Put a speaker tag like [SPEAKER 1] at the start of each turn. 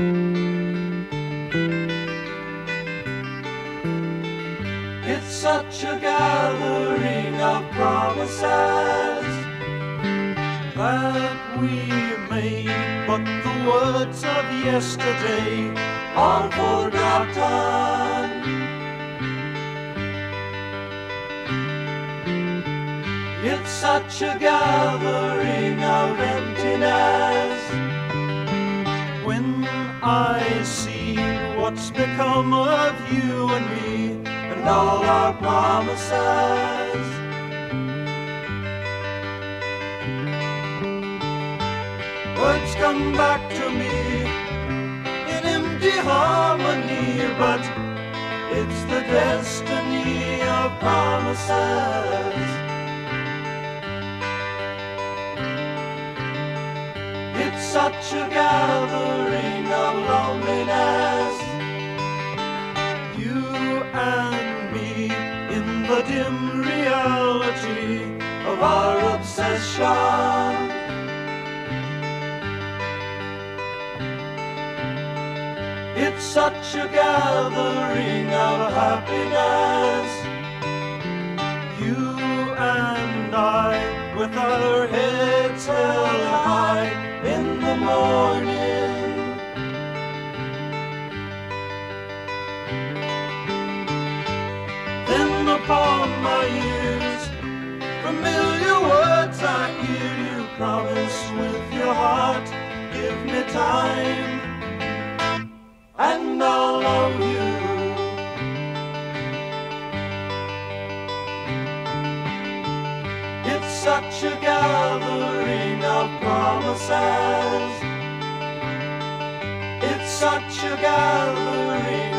[SPEAKER 1] It's such a gathering of promises that we made, but the words of yesterday are forgotten. It's such a gathering of emptiness see what's become of you and me and all our promises. Words come back to me in empty harmony, but it's the destiny of promises. It's such a gathering and me in the dim reality of our obsession. It's such a gathering of happiness. You and I, with our heads held high upon my ears, familiar words I hear you promise with your heart. Give me time and I'll love you. It's such a gathering of promises. It's such a gathering.